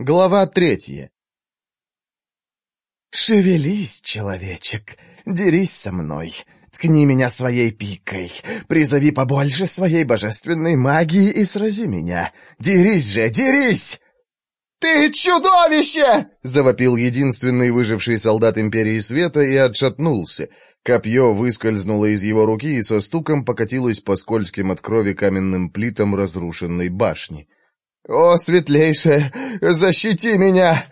Глава третья «Шевелись, человечек, дерись со мной, ткни меня своей пикой, призови побольше своей божественной магии и срази меня. Дерись же, дерись!» «Ты чудовище!» — завопил единственный выживший солдат Империи Света и отшатнулся. Копье выскользнуло из его руки и со стуком покатилось по скользким от крови каменным плитам разрушенной башни. «О, светлейшая, защити меня!»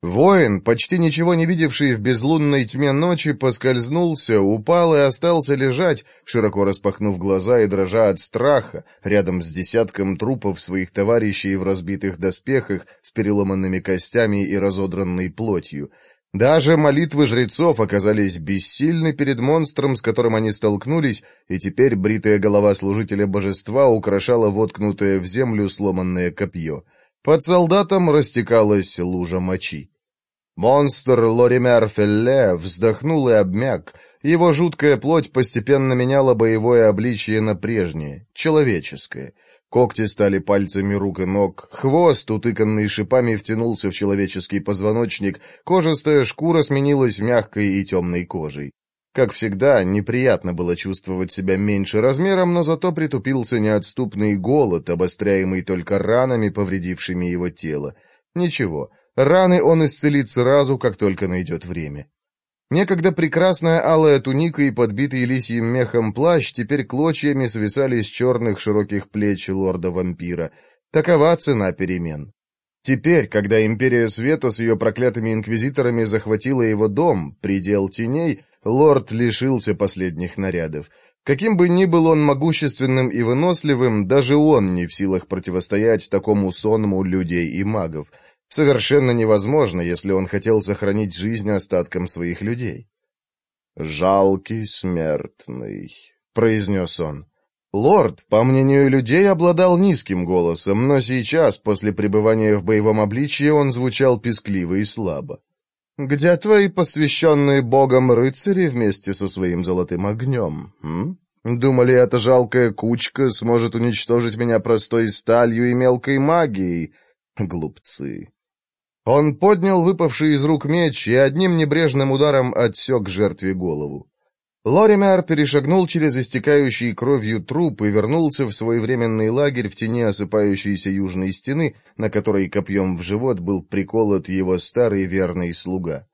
Воин, почти ничего не видевший в безлунной тьме ночи, поскользнулся, упал и остался лежать, широко распахнув глаза и дрожа от страха, рядом с десятком трупов своих товарищей в разбитых доспехах, с переломанными костями и разодранной плотью — даже молитвы жрецов оказались бессильны перед монстром, с которым они столкнулись, и теперь бритая голова служителя божества украшала воткнутое в землю сломанное копье. Под солдатом растекалась лужа мочи. Монстр Лоример Фелле вздохнул и обмяк. Его жуткая плоть постепенно меняла боевое обличие на прежнее, человеческое — Когти стали пальцами рук и ног, хвост, утыканный шипами, втянулся в человеческий позвоночник, кожистая шкура сменилась мягкой и темной кожей. Как всегда, неприятно было чувствовать себя меньше размером, но зато притупился неотступный голод, обостряемый только ранами, повредившими его тело. Ничего, раны он исцелит сразу, как только найдет время. Некогда прекрасная алая туника и подбитый лисьим мехом плащ теперь клочьями свисали с черных широких плеч лорда-вампира. Такова цена перемен. Теперь, когда Империя Света с ее проклятыми инквизиторами захватила его дом, предел теней, лорд лишился последних нарядов. Каким бы ни был он могущественным и выносливым, даже он не в силах противостоять такому сонму людей и магов — Совершенно невозможно, если он хотел сохранить жизнь остаткам своих людей. «Жалкий смертный», — произнес он. Лорд, по мнению людей, обладал низким голосом, но сейчас, после пребывания в боевом обличье, он звучал пескливо и слабо. «Где твои посвященные богом рыцари вместе со своим золотым огнем? М? Думали, эта жалкая кучка сможет уничтожить меня простой сталью и мелкой магией? Глупцы!» Он поднял выпавший из рук меч и одним небрежным ударом отсек жертве голову. Лоример перешагнул через истекающий кровью труп и вернулся в свой временный лагерь в тени осыпающейся южной стены, на которой копьем в живот был приколот его старый верный слуга.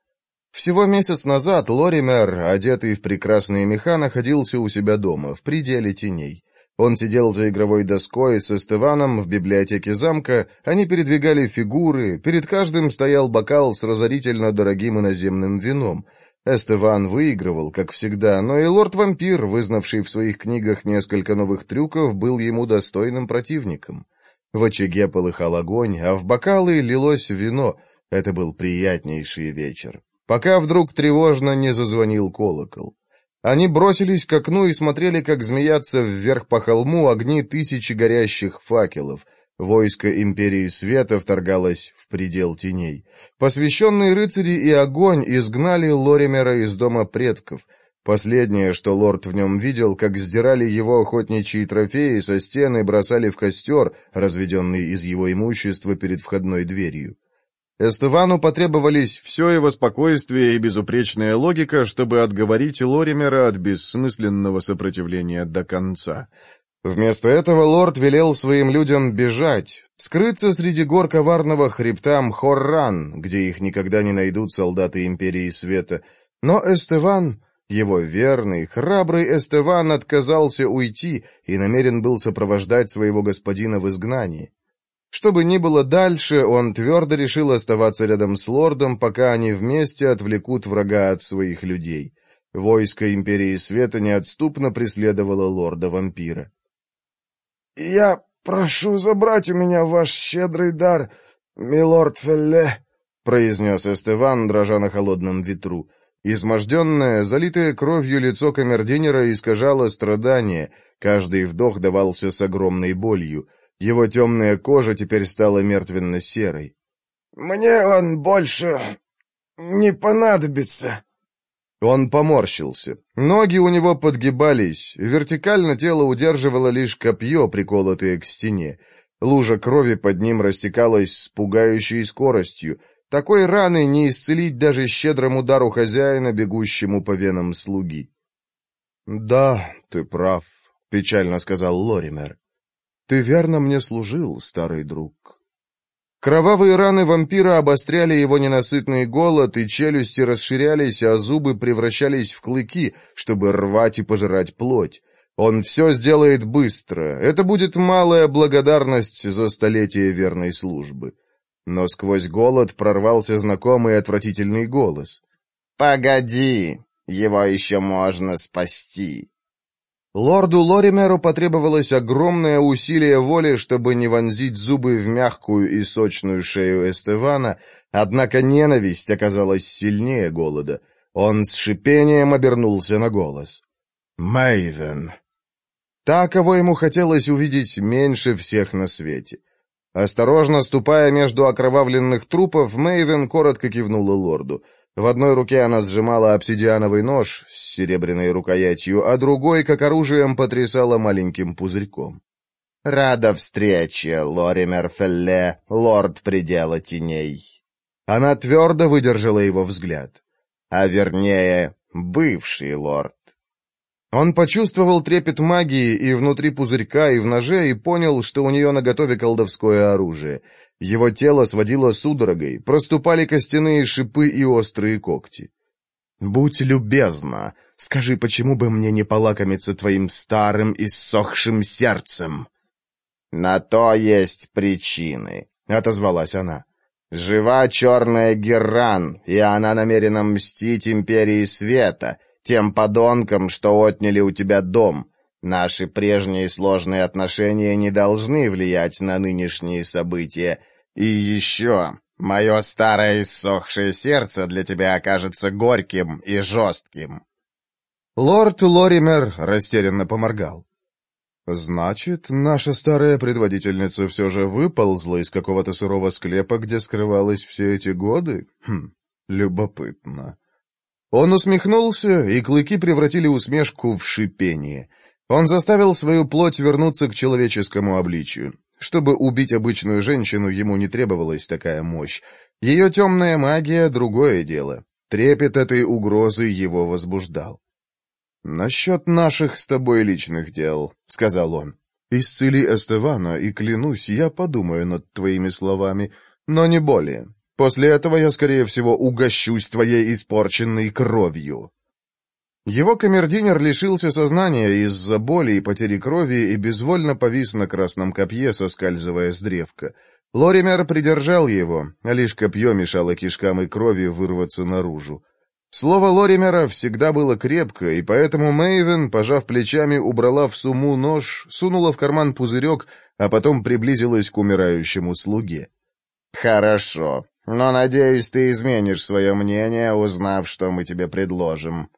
Всего месяц назад Лоример, одетый в прекрасные меха, находился у себя дома, в пределе теней. Он сидел за игровой доской со Стываном в библиотеке замка, они передвигали фигуры, перед каждым стоял бокал с разорительно дорогим иноземным вином. Эстыван выигрывал, как всегда, но и лорд-вампир, вызнавший в своих книгах несколько новых трюков, был ему достойным противником. В очаге полыхал огонь, а в бокалы лилось вино. Это был приятнейший вечер. Пока вдруг тревожно не зазвонил колокол. Они бросились к окну и смотрели, как змеятся вверх по холму огни тысячи горящих факелов. Войско Империи Света вторгалось в предел теней. Посвященные рыцари и огонь изгнали Лоримера из дома предков. Последнее, что лорд в нем видел, как сдирали его охотничьи трофеи со стены и бросали в костер, разведенный из его имущества перед входной дверью. Эстывану потребовались все его спокойствие и безупречная логика, чтобы отговорить Лоримера от бессмысленного сопротивления до конца. Вместо этого лорд велел своим людям бежать, скрыться среди гор коварного хребта Мхорран, где их никогда не найдут солдаты Империи Света. Но Эстыван, его верный, храбрый Эстыван отказался уйти и намерен был сопровождать своего господина в изгнании. Чтобы ни было дальше, он твердо решил оставаться рядом с лордом, пока они вместе отвлекут врага от своих людей. Войско Империи Света неотступно преследовало лорда-вампира. «Я прошу забрать у меня ваш щедрый дар, милорд Фелле», — произнес Эстеван, дрожа на холодном ветру. Изможденное, залитое кровью лицо камердинера искажало страдание, каждый вдох давался с огромной болью. Его темная кожа теперь стала мертвенно-серой. «Мне он больше не понадобится». Он поморщился. Ноги у него подгибались, вертикально тело удерживало лишь копье, приколотое к стене. Лужа крови под ним растекалась с пугающей скоростью. Такой раны не исцелить даже щедрым удару хозяина, бегущему по венам слуги. «Да, ты прав», — печально сказал Лоример. Ты верно мне служил, старый друг». Кровавые раны вампира обостряли его ненасытный голод, и челюсти расширялись, а зубы превращались в клыки, чтобы рвать и пожирать плоть. Он все сделает быстро. Это будет малая благодарность за столетие верной службы. Но сквозь голод прорвался знакомый отвратительный голос. «Погоди, его еще можно спасти». Лорду Лоримеру потребовалось огромное усилие воли, чтобы не вонзить зубы в мягкую и сочную шею Эстевана, однако ненависть оказалась сильнее голода. Он с шипением обернулся на голос. «Мэйвен!» Та, кого ему хотелось увидеть меньше всех на свете. Осторожно ступая между окровавленных трупов, Мэйвен коротко кивнула лорду — в одной руке она сжимала обсидиановый нож с серебряной рукоятью, а другой, как оружием, потрясала маленьким пузырьком. «Рада встрече, Лоример Фелле, лорд предела теней!» Она твердо выдержала его взгляд. А вернее, бывший лорд. Он почувствовал трепет магии и внутри пузырька, и в ноже, и понял, что у нее наготове колдовское оружие. Его тело сводило судорогой, проступали костяные шипы и острые когти. «Будь любезна, скажи, почему бы мне не полакомиться твоим старым и сохшим сердцем?» «На то есть причины», — отозвалась она. «Жива черная Герран, и она намерена мстить Империи Света, тем подонкам, что отняли у тебя дом. Наши прежние сложные отношения не должны влиять на нынешние события. И еще, мое старое иссохшее сердце для тебя окажется горьким и жестким». Лорд Лоример растерянно поморгал. «Значит, наша старая предводительница все же выползла из какого-то сурового склепа, где скрывалась все эти годы? Хм, любопытно. Он усмехнулся, и клыки превратили усмешку в шипение. Он заставил свою плоть вернуться к человеческому обличию. Чтобы убить обычную женщину, ему не требовалась такая мощь. Ее темная магия — другое дело. Трепет этой угрозы его возбуждал. «Насчет наших с тобой личных дел», — сказал он. «Исцели Эстевана, и клянусь, я подумаю над твоими словами, но не более. После этого я, скорее всего, угощусь твоей испорченной кровью». Его камердинер лишился сознания из-за боли и потери крови и безвольно повис на красном копье, соскальзывая с древка. Лоример придержал его, а лишь копье мешало кишкам и крови вырваться наружу. Слово Лоримера всегда было крепко, и поэтому Мэйвен, пожав плечами, убрала в суму нож, сунула в карман пузырек, а потом приблизилась к умирающему слуге. «Хорошо. Но, надеюсь, ты изменишь свое мнение, узнав, что мы тебе предложим».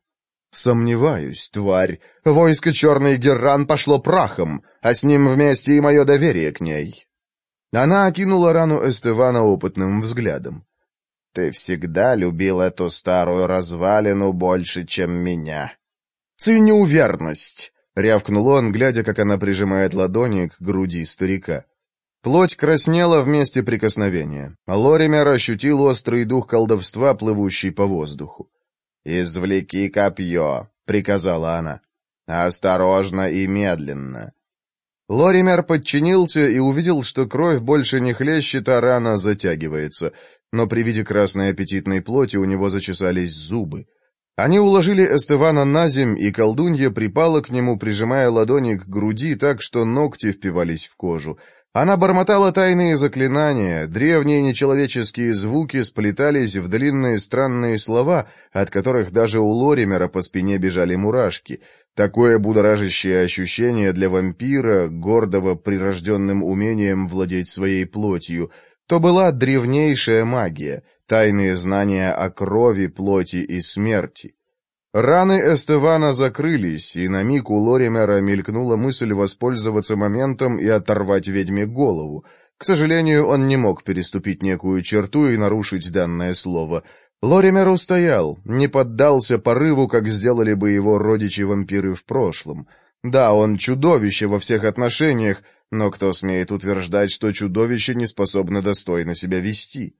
«Сомневаюсь, тварь. Войско Черный Герран пошло прахом, а с ним вместе и мое доверие к ней». Она окинула рану Эстевана опытным взглядом. «Ты всегда любил эту старую развалину больше, чем меня». «Ценю верность», — рявкнул он, глядя, как она прижимает ладони к груди старика. Плоть краснела в месте прикосновения. А Лоример ощутил острый дух колдовства, плывущий по воздуху. «Извлеки копье», — приказала она. «Осторожно и медленно». Лоример подчинился и увидел, что кровь больше не хлещет, а рана затягивается. Но при виде красной аппетитной плоти у него зачесались зубы. Они уложили Эстевана на земь, и колдунья припала к нему, прижимая ладони к груди так, что ногти впивались в кожу — она бормотала тайные заклинания, древние нечеловеческие звуки сплетались в длинные странные слова, от которых даже у Лоримера по спине бежали мурашки. Такое будоражащее ощущение для вампира, гордого прирожденным умением владеть своей плотью, то была древнейшая магия, тайные знания о крови, плоти и смерти. Раны Эстывана закрылись, и на миг у Лоримера мелькнула мысль воспользоваться моментом и оторвать ведьме голову. К сожалению, он не мог переступить некую черту и нарушить данное слово. Лоример устоял, не поддался порыву, как сделали бы его родичи-вампиры в прошлом. Да, он чудовище во всех отношениях, но кто смеет утверждать, что чудовище не способно достойно себя вести?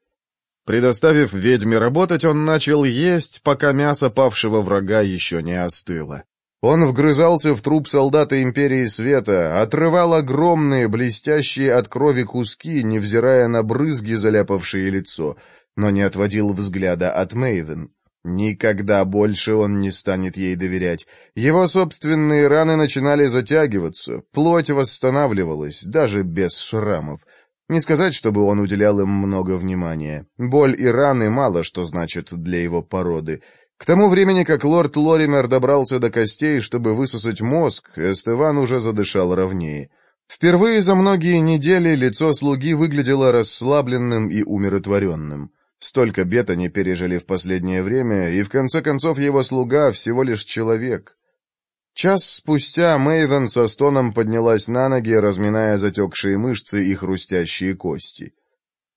Предоставив ведьме работать, он начал есть, пока мясо павшего врага еще не остыло. Он вгрызался в труп солдата Империи Света, отрывал огромные, блестящие от крови куски, невзирая на брызги, заляпавшие лицо, но не отводил взгляда от Мейвен. Никогда больше он не станет ей доверять. Его собственные раны начинали затягиваться, плоть восстанавливалась, даже без шрамов. Не сказать, чтобы он уделял им много внимания. Боль и раны мало что значат для его породы. К тому времени, как лорд Лоример добрался до костей, чтобы высосать мозг, Эстеван уже задышал ровнее. Впервые за многие недели лицо слуги выглядело расслабленным и умиротворенным. Столько бед они пережили в последнее время, и в конце концов его слуга всего лишь человек. Час спустя Мейвен со стоном поднялась на ноги, разминая затекшие мышцы и хрустящие кости.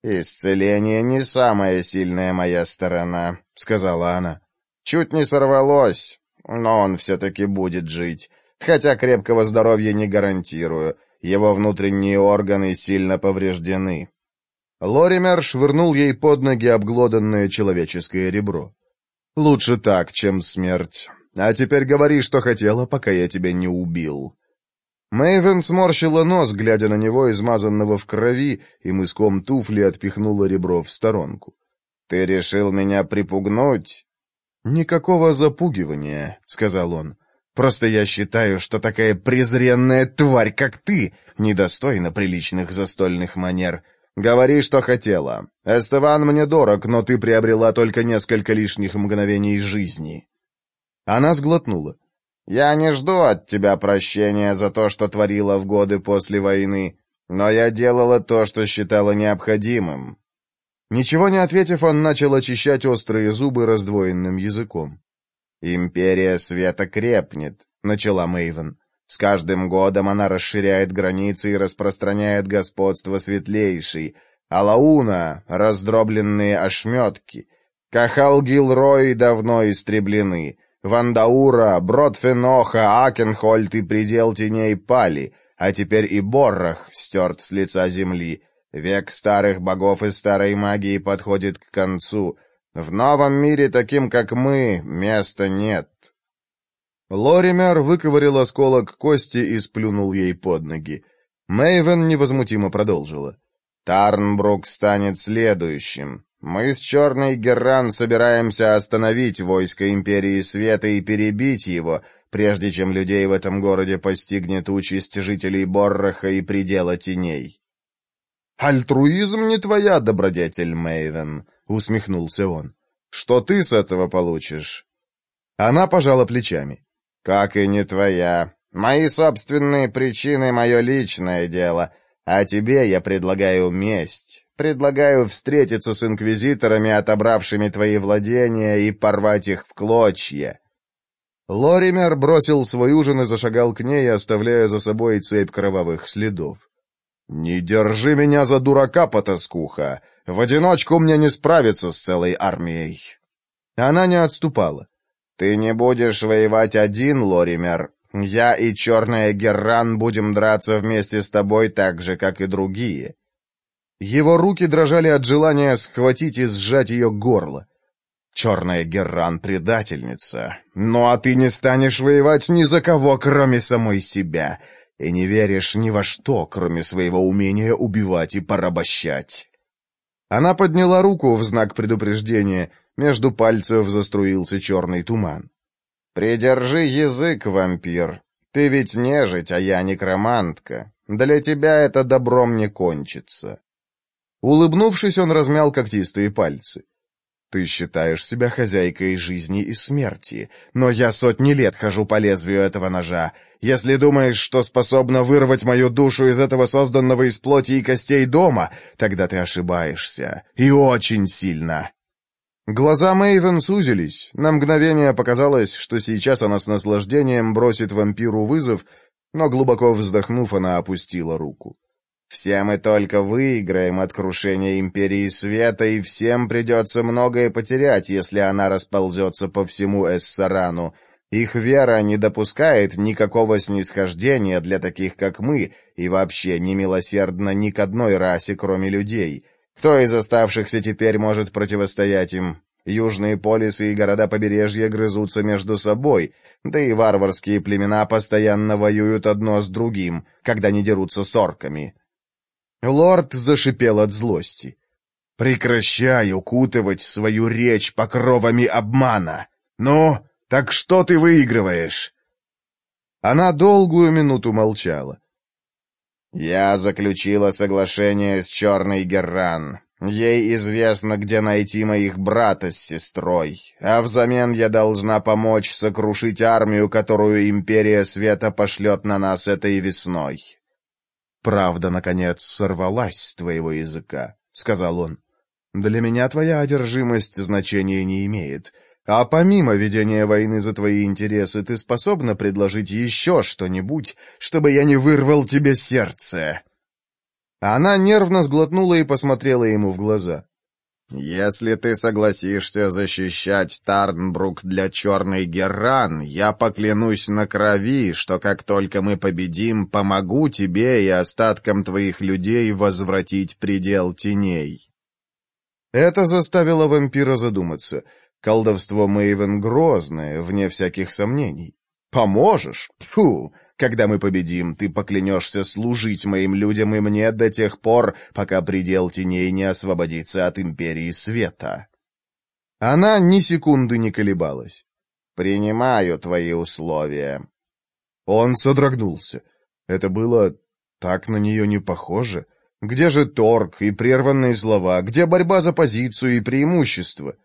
«Исцеление не самая сильная моя сторона», — сказала она. «Чуть не сорвалось, но он все-таки будет жить, хотя крепкого здоровья не гарантирую. Его внутренние органы сильно повреждены». Лоример швырнул ей под ноги обглоданное человеческое ребро. «Лучше так, чем смерть. А теперь говори, что хотела, пока я тебя не убил». Мэйвен сморщила нос, глядя на него, измазанного в крови, и мыском туфли отпихнула ребро в сторонку. «Ты решил меня припугнуть?» «Никакого запугивания», — сказал он. «Просто я считаю, что такая презренная тварь, как ты, недостойна приличных застольных манер. Говори, что хотела. Эстыван мне дорог, но ты приобрела только несколько лишних мгновений жизни». Она сглотнула. «Я не жду от тебя прощения за то, что творила в годы после войны, но я делала то, что считала необходимым». Ничего не ответив, он начал очищать острые зубы раздвоенным языком. «Империя света крепнет», — начала Мэйвен. «С каждым годом она расширяет границы и распространяет господство светлейшей. Алауна — раздробленные ошметки. Кахал Гилрой давно истреблены. Вандаура, Бродфеноха, Акенхольд и предел теней пали, а теперь и Боррах стерт с лица земли. Век старых богов и старой магии подходит к концу. В новом мире, таким как мы, места нет. Лоример выковырил осколок кости и сплюнул ей под ноги. Мэйвен невозмутимо продолжила. «Тарнбрук станет следующим. Мы с Черной Герран собираемся остановить войско Империи Света и перебить его, прежде чем людей в этом городе постигнет участь жителей Борроха и Предела Теней». «Альтруизм не твоя, добродетель Мейвен. — усмехнулся он. «Что ты с этого получишь?» Она пожала плечами. «Как и не твоя. Мои собственные причины — мое личное дело. А тебе я предлагаю месть. Предлагаю встретиться с инквизиторами, отобравшими твои владения, и порвать их в клочья». Лоример бросил свой ужин и зашагал к ней, оставляя за собой цепь кровавых следов. «Не держи меня за дурака, потаскуха! В одиночку мне не справиться с целой армией!» Она не отступала. «Ты не будешь воевать один, Лоример, я и черная Герран будем драться вместе с тобой так же, как и другие». Его руки дрожали от желания схватить и сжать ее горло. «Черная Герран — предательница. Ну а ты не станешь воевать ни за кого, кроме самой себя, и не веришь ни во что, кроме своего умения убивать и порабощать». Она подняла руку в знак предупреждения. Между пальцев заструился черный туман. Придержи язык, вампир. Ты ведь нежить, а я некромантка. Для тебя это добром не кончится. Улыбнувшись, он размял когтистые пальцы. Ты считаешь себя хозяйкой жизни и смерти, но я сотни лет хожу по лезвию этого ножа. Если думаешь, что способна вырвать мою душу из этого созданного из плоти и костей дома, тогда ты ошибаешься, и очень сильно. Глаза Мэйвен сузились. На мгновение показалось, что сейчас она с наслаждением бросит вампиру вызов, но, глубоко вздохнув, она опустила руку. «Все мы только выиграем от крушения Империи Света, и всем придется многое потерять, если она расползется по всему Эссарану. Их вера не допускает никакого снисхождения для таких, как мы, и вообще не милосердна ни к одной расе, кроме людей». Кто из оставшихся теперь может противостоять им? Южные полисы и города побережья грызутся между собой, да и варварские племена постоянно воюют одно с другим, когда не дерутся с орками. Лорд зашипел от злости. «Прекращай укутывать свою речь покровами обмана! Ну, так что ты выигрываешь?» Она долгую минуту молчала. «Я заключила соглашение с Черной Герран. Ей известно, где найти моих брата с сестрой, а взамен я должна помочь сокрушить армию, которую Империя Света пошлет на нас этой весной». «Правда, наконец, сорвалась с твоего языка», — сказал он. «Для меня твоя одержимость значения не имеет. А помимо ведения войны за твои интересы, ты способна предложить еще что-нибудь, чтобы я не вырвал тебе сердце?» Она нервно сглотнула и посмотрела ему в глаза. «Если ты согласишься защищать Тарнбрук для Черной Герран, я поклянусь на крови, что как только мы победим, помогу тебе и остаткам твоих людей возвратить предел теней». Это заставило вампира задуматься. Колдовство Мэйвен грозное, вне всяких сомнений. Поможешь? Фу, Когда мы победим, ты поклянешься служить моим людям и мне до тех пор, пока предел теней не освободится от Империи Света». Она ни секунды не колебалась. «Принимаю твои условия». Он содрогнулся. Это было так на нее не похоже. Где же торг и прерванные слова? Где борьба за позицию и преимущество?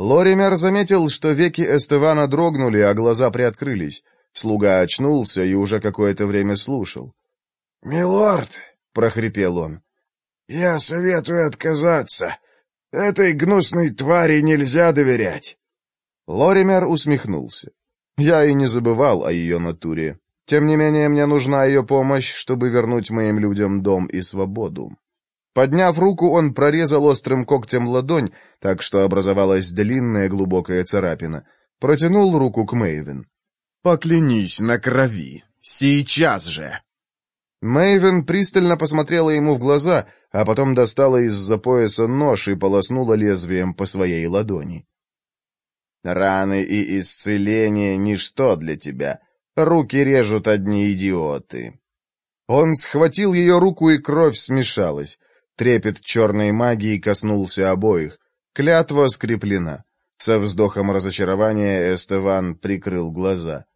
Лоример заметил, что веки Эстывана дрогнули, а глаза приоткрылись. Слуга очнулся и уже какое-то время слушал. «Милорд!» — прохрипел он. «Я советую отказаться. Этой гнусной твари нельзя доверять!» Лоример усмехнулся. «Я и не забывал о ее натуре. Тем не менее, мне нужна ее помощь, чтобы вернуть моим людям дом и свободу». Подняв руку, он прорезал острым когтем ладонь, так что образовалась длинная глубокая царапина. Протянул руку к Мэйвен. «Поклянись на крови! Сейчас же!» Мэйвен пристально посмотрела ему в глаза, а потом достала из-за пояса нож и полоснула лезвием по своей ладони. «Раны и исцеление — ничто для тебя. Руки режут одни идиоты». Он схватил ее руку, и кровь смешалась. Трепет черной магии коснулся обоих. Клятва скреплена. Со вздохом разочарования Эстеван прикрыл глаза.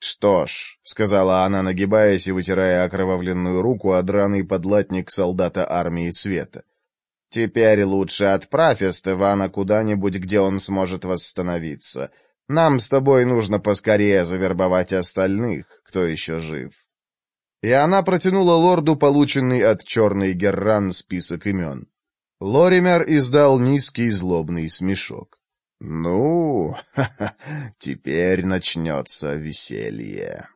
«Что ж», — сказала она, нагибаясь и вытирая окровавленную руку о драный подлатник солдата армии света. «Теперь лучше отправь Эстевана куда-нибудь, где он сможет восстановиться. Нам с тобой нужно поскорее завербовать остальных, кто еще жив» и она протянула лорду полученный от черной Герран список имен. Лоример издал низкий злобный смешок. «Ну, ха -ха, теперь начнется веселье».